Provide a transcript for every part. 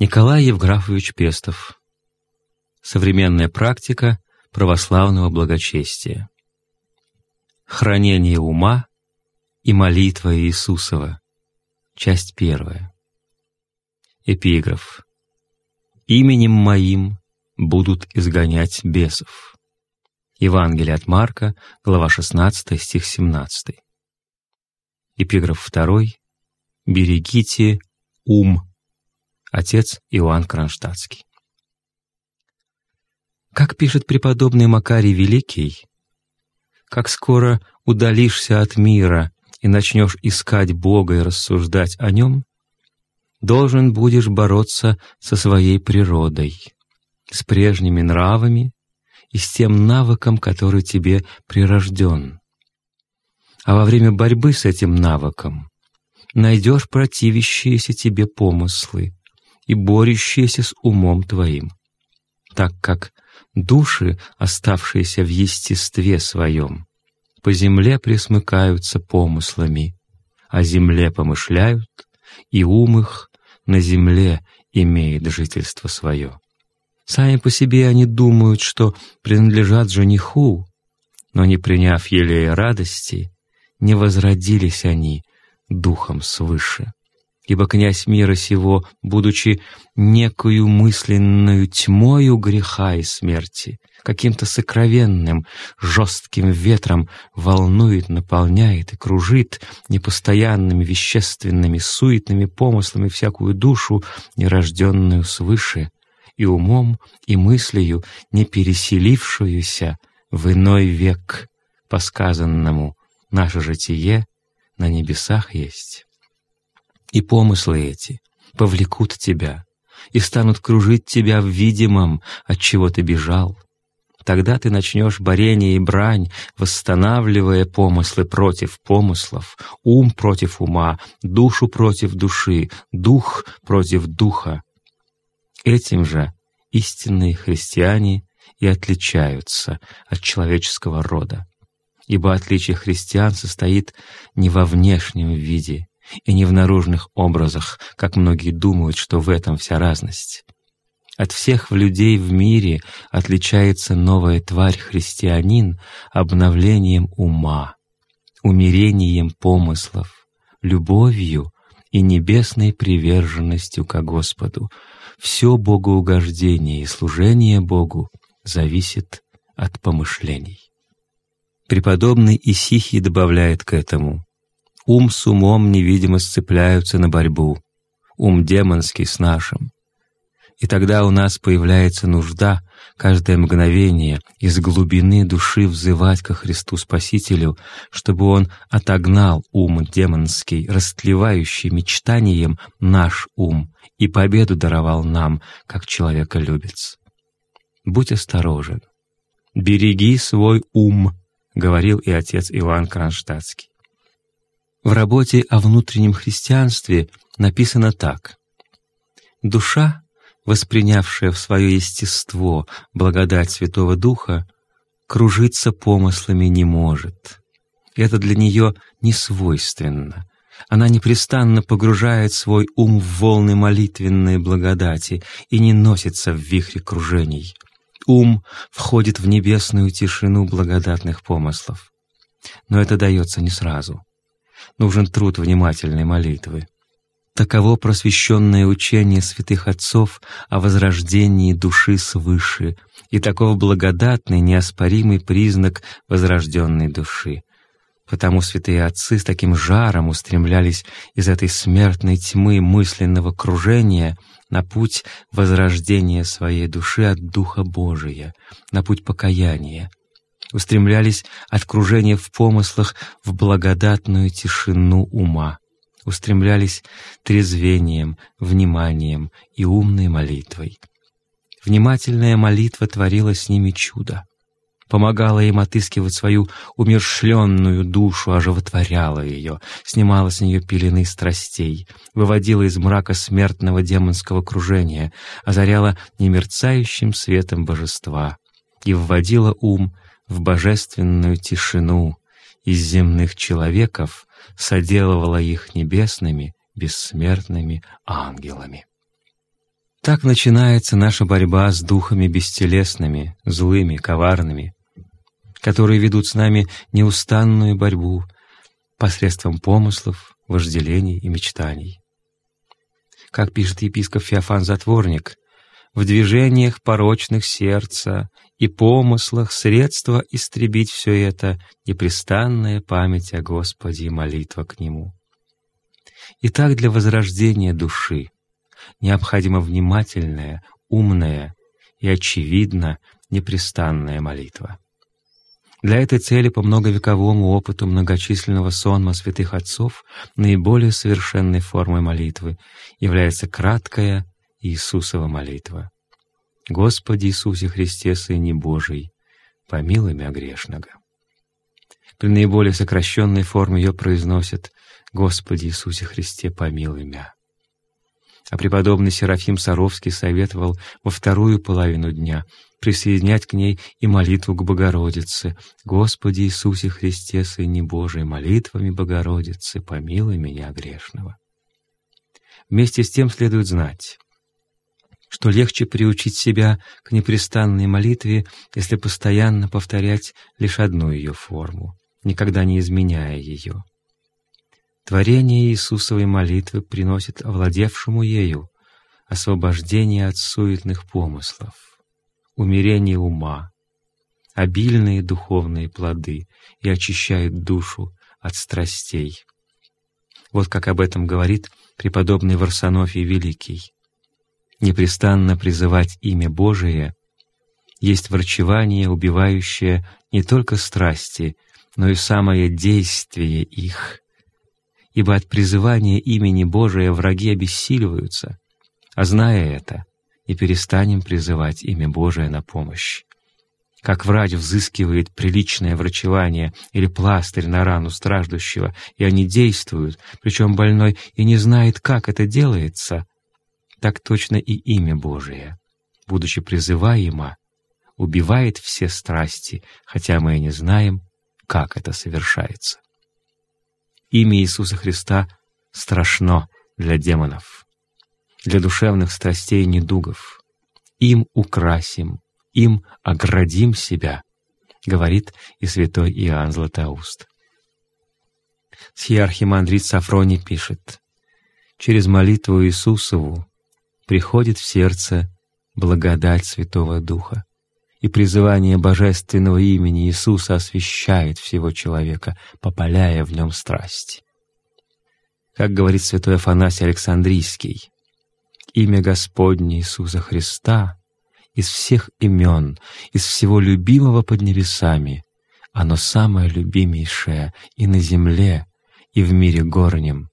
Николай Евграфович Пестов. Современная практика православного благочестия. Хранение ума и молитва Иисусова. Часть первая. Эпиграф. «Именем моим будут изгонять бесов». Евангелие от Марка, глава 16, стих 17. Эпиграф второй. «Берегите ум отец Иоанн Кронштадтский. Как пишет преподобный Макарий Великий, как скоро удалишься от мира и начнешь искать Бога и рассуждать о Нем, должен будешь бороться со своей природой, с прежними нравами и с тем навыком, который тебе прирожден. А во время борьбы с этим навыком найдешь противящиеся тебе помыслы, и борющиеся с умом твоим, так как души, оставшиеся в естестве своем, по земле присмыкаются помыслами, о земле помышляют, и ум их на земле имеет жительство свое. Сами по себе они думают, что принадлежат жениху, но не приняв елея радости, не возродились они духом свыше ибо князь мира сего, будучи некую мысленную тьмою греха и смерти, каким-то сокровенным, жестким ветром волнует, наполняет и кружит непостоянными вещественными, суетными помыслами всякую душу, нерожденную свыше, и умом, и мыслью, не переселившуюся в иной век, по сказанному «наше житие на небесах есть». И помыслы эти повлекут тебя и станут кружить тебя в видимом, от чего ты бежал. Тогда ты начнешь борение и брань, восстанавливая помыслы против помыслов, ум против ума, душу против души, дух против духа. Этим же истинные христиане и отличаются от человеческого рода, ибо отличие христиан состоит не во внешнем виде, и не в наружных образах, как многие думают, что в этом вся разность. От всех в людей в мире отличается новая тварь христианин обновлением ума, умерением помыслов, любовью и небесной приверженностью ко Господу. Все богоугождение и служение Богу зависит от помышлений. Преподобный Исихий добавляет к этому Ум с умом невидимо сцепляются на борьбу, ум демонский с нашим. И тогда у нас появляется нужда каждое мгновение из глубины души взывать ко Христу Спасителю, чтобы Он отогнал ум демонский, растлевающий мечтанием наш ум, и победу даровал нам, как человеколюбец. Будь осторожен, береги свой ум, — говорил и отец Иоанн Кронштадтский. В работе о внутреннем христианстве написано так. «Душа, воспринявшая в свое естество благодать Святого Духа, кружиться помыслами не может. Это для нее не свойственно. Она непрестанно погружает свой ум в волны молитвенной благодати и не носится в вихре кружений. Ум входит в небесную тишину благодатных помыслов. Но это дается не сразу нужен труд внимательной молитвы. Таково просвещенное учение святых отцов о возрождении души свыше, и таков благодатный, неоспоримый признак возрожденной души. Потому святые отцы с таким жаром устремлялись из этой смертной тьмы мысленного кружения на путь возрождения своей души от Духа Божия, на путь покаяния, устремлялись от кружения в помыслах в благодатную тишину ума, устремлялись трезвением, вниманием и умной молитвой. Внимательная молитва творила с ними чудо, помогала им отыскивать свою умершленную душу, оживотворяла ее, снимала с нее пелены страстей, выводила из мрака смертного демонского кружения, озаряла немерцающим светом божества и вводила ум в божественную тишину из земных человеков соделывала их небесными, бессмертными ангелами. Так начинается наша борьба с духами бестелесными, злыми, коварными, которые ведут с нами неустанную борьбу посредством помыслов, вожделений и мечтаний. Как пишет епископ Феофан Затворник, в движениях порочных сердца и помыслах средства истребить все это — непрестанная память о Господе и молитва к Нему. Итак, для возрождения души необходима внимательная, умная и, очевидно, непрестанная молитва. Для этой цели по многовековому опыту многочисленного сонма святых отцов наиболее совершенной формой молитвы является краткая Иисусова молитва. «Господи Иисусе Христе, Сыне Божий, помилуй меня грешного». При наиболее сокращенной форме ее произносят «Господи Иисусе Христе, помилуй меня». А преподобный Серафим Саровский советовал во вторую половину дня присоединять к ней и молитву к Богородице. «Господи Иисусе Христе, Сыне Божий, молитвами Богородицы, помилуй меня грешного». Вместе с тем следует знать, что легче приучить себя к непрестанной молитве, если постоянно повторять лишь одну ее форму, никогда не изменяя ее. Творение Иисусовой молитвы приносит овладевшему ею освобождение от суетных помыслов, умерение ума, обильные духовные плоды и очищает душу от страстей. Вот как об этом говорит преподобный Варсонофий Великий. «Непрестанно призывать имя Божие есть врачевание, убивающее не только страсти, но и самое действие их, ибо от призывания имени Божия враги обессиливаются, а зная это, и перестанем призывать имя Божие на помощь. Как врач взыскивает приличное врачевание или пластырь на рану страждущего, и они действуют, причем больной и не знает, как это делается, так точно и имя Божие, будучи призываемо, убивает все страсти, хотя мы и не знаем, как это совершается. Имя Иисуса Христа страшно для демонов, для душевных страстей и недугов. Им украсим, им оградим себя, говорит и святой Иоанн Златоуст. Схиархимандрит Сафроний пишет, «Через молитву Иисусову приходит в сердце благодать Святого Духа и призывание божественного имени Иисуса освящает всего человека, попаляя в нем страсть. Как говорит святой Афанасий Александрийский, имя Господне Иисуса Христа из всех имен, из всего любимого под небесами, оно самое любимейшее и на земле, и в мире горнем,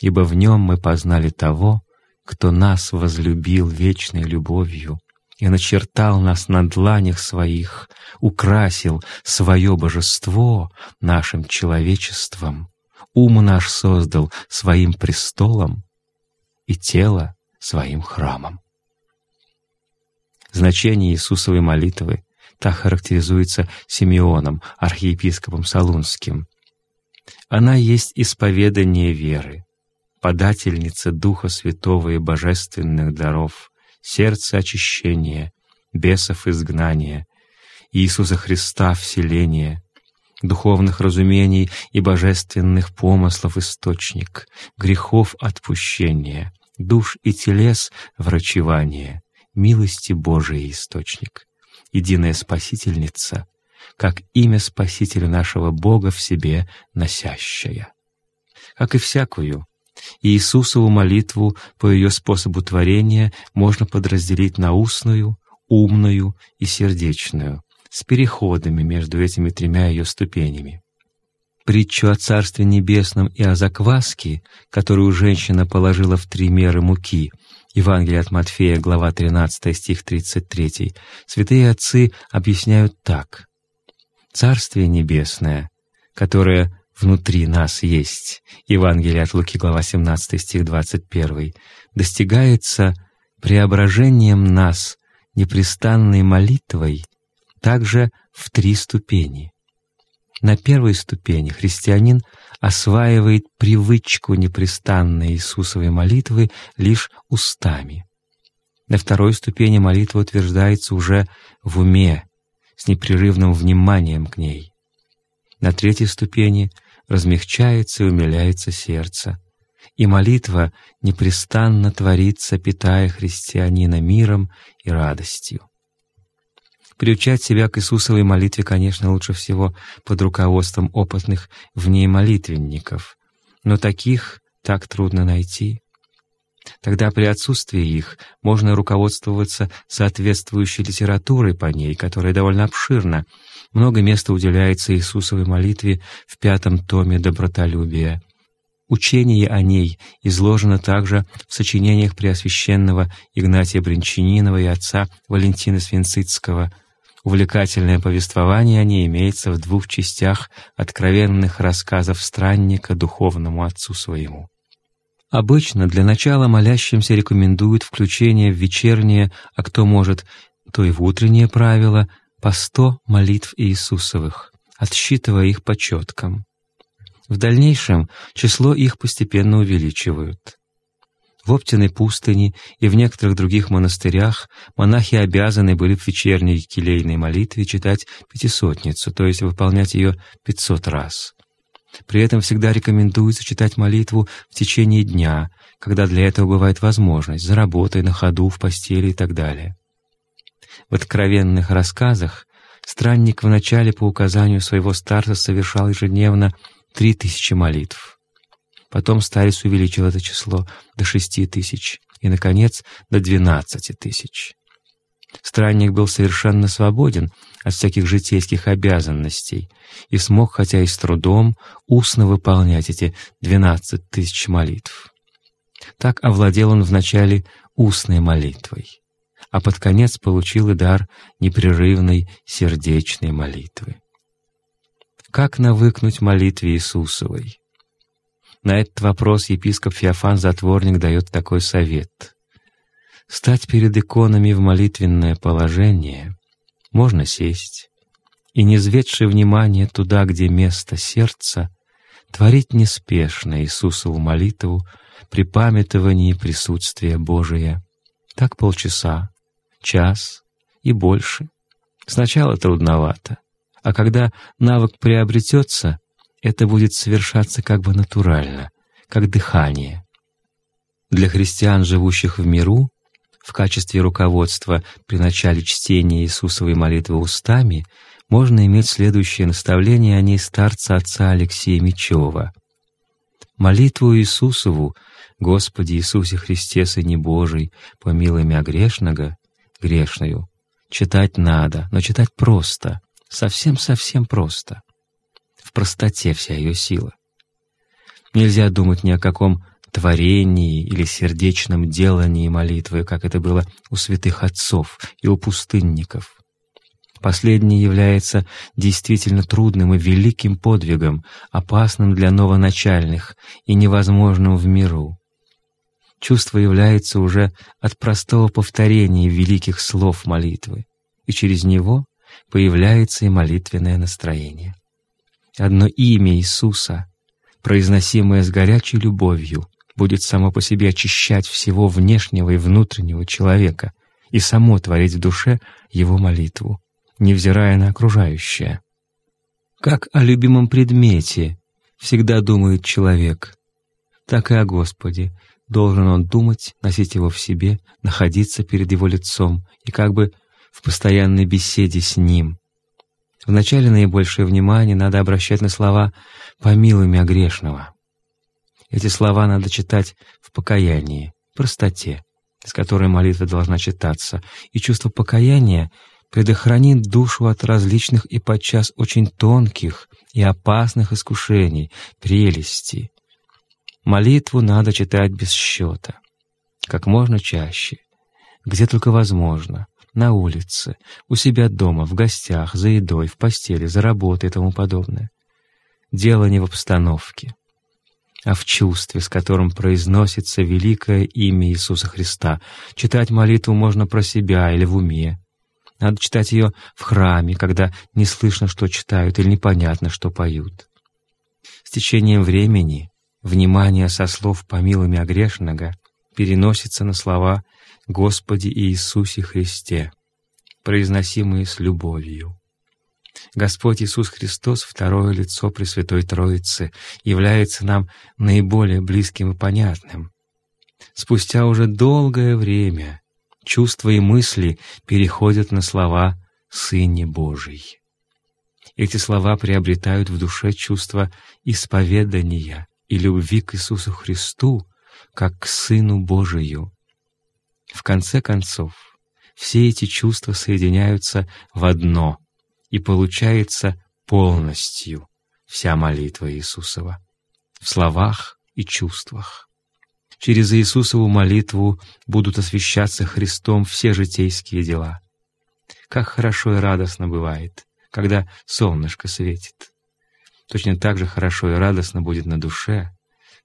ибо в нем мы познали того, кто нас возлюбил вечной любовью и начертал нас на дланях своих, украсил свое божество нашим человечеством, ум наш создал своим престолом и тело своим храмом. Значение Иисусовой молитвы так характеризуется Симеоном, архиепископом Солунским. Она есть исповедание веры, подательница Духа Святого и божественных даров, сердце очищения, бесов изгнания, Иисуса Христа вселения, духовных разумений и божественных помыслов источник, грехов отпущения, душ и телес врачевания, милости Божией источник, единая Спасительница, как имя Спасителя нашего Бога в себе носящая. Как и всякую, Иисусову молитву по ее способу творения можно подразделить на устную, умную и сердечную, с переходами между этими тремя ее ступенями. Притчу о Царстве Небесном и о закваске, которую женщина положила в три меры муки, Евангелие от Матфея, глава 13, стих 33, святые отцы объясняют так. «Царствие Небесное, которое внутри нас есть, Евангелие от Луки, глава 17, стих 21, достигается преображением нас непрестанной молитвой также в три ступени. На первой ступени христианин осваивает привычку непрестанной Иисусовой молитвы лишь устами. На второй ступени молитва утверждается уже в уме, с непрерывным вниманием к ней. На третьей ступени размягчается и умиляется сердце, и молитва непрестанно творится, питая христианина миром и радостью. Приучать себя к Иисусовой молитве, конечно, лучше всего под руководством опытных в ней молитвенников, но таких так трудно найти. Тогда при отсутствии их можно руководствоваться соответствующей литературой по ней, которая довольно обширна. Много места уделяется Иисусовой молитве в пятом томе «Добротолюбия». Учение о ней изложено также в сочинениях Преосвященного Игнатия Бринчанинова и отца Валентина Свинцицкого. Увлекательное повествование о ней имеется в двух частях откровенных рассказов странника духовному отцу своему. Обычно для начала молящимся рекомендуют включение в вечернее, а кто может, то и в утреннее правило, по сто молитв Иисусовых, отсчитывая их по четкам. В дальнейшем число их постепенно увеличивают. В Оптиной пустыне и в некоторых других монастырях монахи обязаны были в вечерней келейной молитве читать пятисотницу, то есть выполнять ее пятьсот раз. При этом всегда рекомендуется читать молитву в течение дня, когда для этого бывает возможность, за работой, на ходу, в постели и так далее. В откровенных рассказах странник вначале по указанию своего старца совершал ежедневно три тысячи молитв. Потом старец увеличил это число до шести тысяч и, наконец, до двенадцати тысяч. Странник был совершенно свободен от всяких житейских обязанностей и смог, хотя и с трудом, устно выполнять эти двенадцать тысяч молитв. Так овладел он вначале устной молитвой, а под конец получил и дар непрерывной сердечной молитвы. Как навыкнуть молитве Иисусовой? На этот вопрос епископ Феофан Затворник дает такой совет. Стать перед иконами в молитвенное положение можно сесть и, не зведши внимание туда, где место сердца, творить неспешно Иисусову молитву при памятовании присутствия Божия. Так полчаса, час и больше. Сначала трудновато, а когда навык приобретется, это будет совершаться как бы натурально, как дыхание. Для христиан, живущих в миру, в качестве руководства при начале чтения Иисусовой молитвы устами можно иметь следующее наставление о ней старца отца Алексея Мечева. «Молитву Иисусову, Господи Иисусе Христе, Сыне Божий, помилуй мя грешного, грешную, читать надо, но читать просто, совсем-совсем просто. В простоте вся ее сила. Нельзя думать ни о каком творении или сердечном делании молитвы, как это было у святых отцов и у пустынников. Последнее является действительно трудным и великим подвигом, опасным для новоначальных и невозможным в миру. Чувство является уже от простого повторения великих слов молитвы, и через него появляется и молитвенное настроение. Одно имя Иисуса, произносимое с горячей любовью, будет само по себе очищать всего внешнего и внутреннего человека и само творить в душе его молитву, невзирая на окружающее. Как о любимом предмете всегда думает человек, так и о Господе должен он думать, носить его в себе, находиться перед его лицом и как бы в постоянной беседе с ним. Вначале наибольшее внимание надо обращать на слова «помилуй меня грешного». Эти слова надо читать в покаянии, простоте, с которой молитва должна читаться, и чувство покаяния предохранит душу от различных и подчас очень тонких и опасных искушений, прелестей. Молитву надо читать без счета, как можно чаще, где только возможно, на улице, у себя дома, в гостях, за едой, в постели, за работой и тому подобное. Дело не в обстановке, а в чувстве, с которым произносится великое имя Иисуса Христа. Читать молитву можно про себя или в уме. Надо читать ее в храме, когда не слышно, что читают, или непонятно, что поют. С течением времени внимание со слов «помилуй грешного» переносится на слова Господи Иисусе Христе, произносимые с любовью. Господь Иисус Христос, второе лицо Пресвятой Троицы, является нам наиболее близким и понятным. Спустя уже долгое время чувства и мысли переходят на слова «Сыне Божий». Эти слова приобретают в душе чувство исповедания и любви к Иисусу Христу, как к Сыну Божию. В конце концов, все эти чувства соединяются в одно, и получается полностью вся молитва Иисусова в словах и чувствах. Через Иисусову молитву будут освящаться Христом все житейские дела. Как хорошо и радостно бывает, когда солнышко светит. Точно так же хорошо и радостно будет на душе,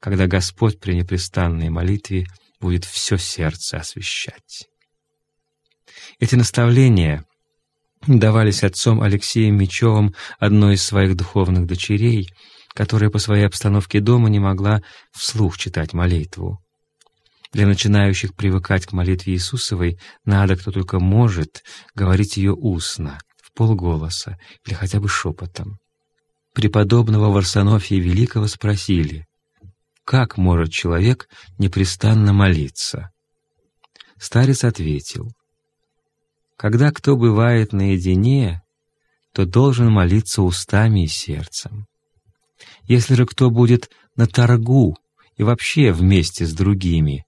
когда Господь при непрестанной молитве будет все сердце освещать. Эти наставления давались отцом Алексеем Мечевым одной из своих духовных дочерей, которая по своей обстановке дома не могла вслух читать молитву. Для начинающих привыкать к молитве Иисусовой надо, кто только может, говорить ее устно, в полголоса или хотя бы шепотом. Преподобного Варсонофия Великого спросили, как может человек непрестанно молиться? Старец ответил, когда кто бывает наедине, то должен молиться устами и сердцем. Если же кто будет на торгу и вообще вместе с другими,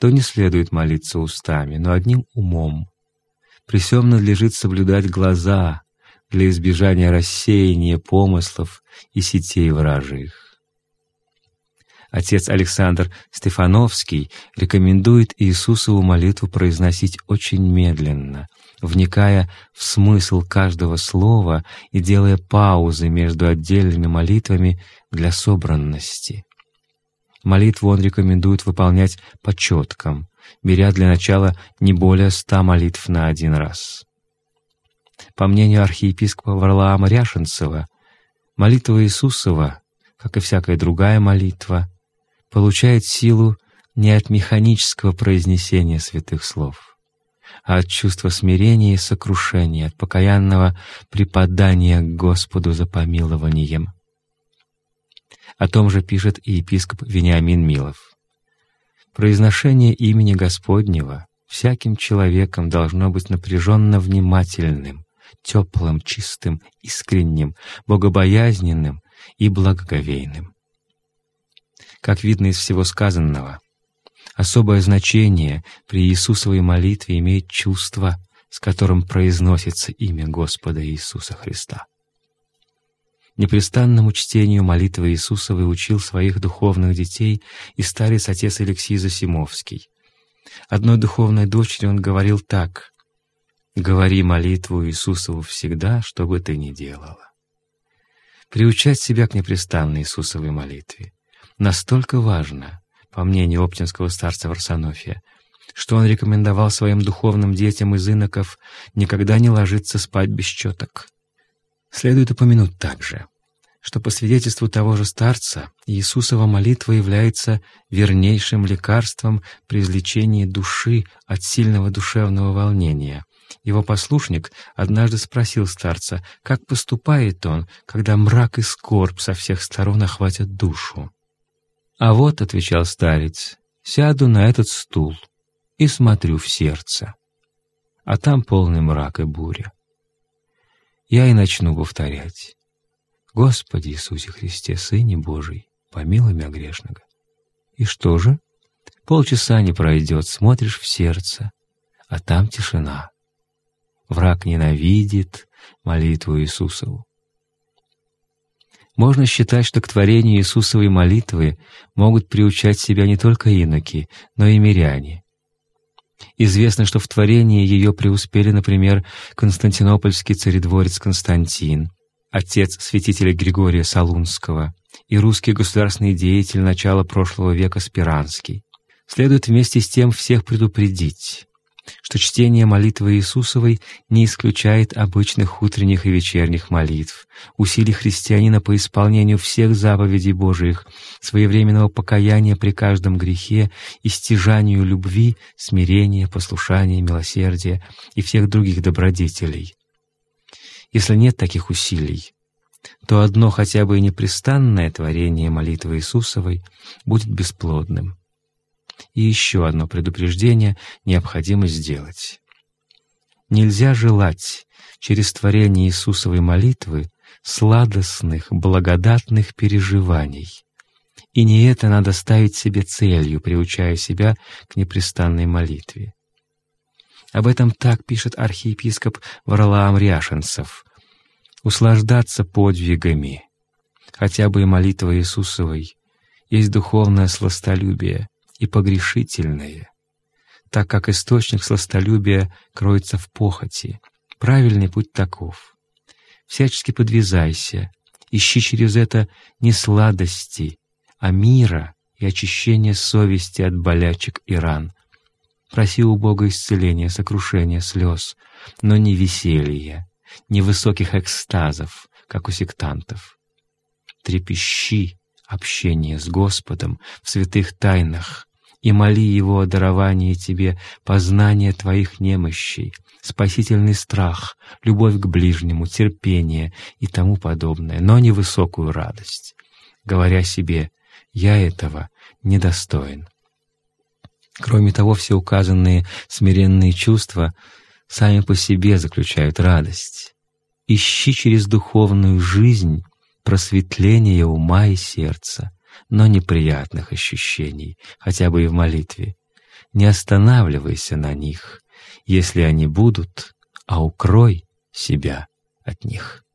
то не следует молиться устами, но одним умом. При всем надлежит соблюдать глаза для избежания рассеяния помыслов и сетей вражьих. Отец Александр Стефановский рекомендует Иисусову молитву произносить очень медленно, вникая в смысл каждого слова и делая паузы между отдельными молитвами для собранности. Молитву он рекомендует выполнять по четкам, беря для начала не более ста молитв на один раз. По мнению архиепископа Варлаама Ряшенцева, молитва Иисусова, как и всякая другая молитва, получает силу не от механического произнесения святых слов, а от чувства смирения и сокрушения, от покаянного преподания к Господу за помилованием. О том же пишет и епископ Вениамин Милов. Произношение имени Господнего всяким человеком должно быть напряженно внимательным, теплым, чистым, искренним, богобоязненным и благоговейным. Как видно из всего сказанного, особое значение при Иисусовой молитве имеет чувство, с которым произносится имя Господа Иисуса Христа. Непрестанному чтению молитвы Иисусовой учил своих духовных детей и старец отец Алексей Засимовский. Одной духовной дочери он говорил так «Говори молитву Иисусову всегда, что бы ты ни делала». Приучать себя к непрестанной Иисусовой молитве настолько важно, по мнению оптинского старца Варсонофия, что он рекомендовал своим духовным детям из иноков никогда не ложиться спать без четок. Следует упомянуть также, что по свидетельству того же старца Иисусова молитва является вернейшим лекарством при излечении души от сильного душевного волнения. Его послушник однажды спросил старца, как поступает он, когда мрак и скорбь со всех сторон охватят душу. «А вот», — отвечал старец, — «сяду на этот стул и смотрю в сердце, а там полный мрак и буря. Я и начну повторять. Господи Иисусе Христе, Сыне Божий, помилуй меня грешного. И что же? Полчаса не пройдет, смотришь в сердце, а там тишина. Враг ненавидит молитву Иисусову. Можно считать, что к творению Иисусовой молитвы могут приучать себя не только иноки, но и миряне. Известно, что в творении ее преуспели, например, константинопольский царедворец Константин, отец святителя Григория Солунского и русский государственный деятель начала прошлого века Спиранский. Следует вместе с тем всех предупредить, что чтение молитвы Иисусовой не исключает обычных утренних и вечерних молитв, усилий христианина по исполнению всех заповедей Божиих, своевременного покаяния при каждом грехе и любви, смирения, послушания, милосердия и всех других добродетелей. Если нет таких усилий, то одно хотя бы и непрестанное творение молитвы Иисусовой будет бесплодным. И еще одно предупреждение необходимо сделать. Нельзя желать через творение Иисусовой молитвы сладостных, благодатных переживаний. И не это надо ставить себе целью, приучая себя к непрестанной молитве. Об этом так пишет архиепископ Варлаам Ряшенцев. «Услаждаться подвигами, хотя бы и молитва Иисусовой, есть духовное сластолюбие, и погрешительное, так как источник сластолюбия кроется в похоти. Правильный путь таков. Всячески подвязайся, ищи через это не сладости, а мира и очищения совести от болячек и ран. Проси у Бога исцеления, сокрушения, слез, но не веселья, не высоких экстазов, как у сектантов. Трепещи общение с Господом в святых тайнах и моли Его о даровании тебе познания твоих немощей, спасительный страх, любовь к ближнему, терпение и тому подобное, но не высокую радость, говоря себе «я этого недостоин». Кроме того, все указанные смиренные чувства сами по себе заключают радость. Ищи через духовную жизнь просветление ума и сердца, но неприятных ощущений, хотя бы и в молитве. Не останавливайся на них, если они будут, а укрой себя от них.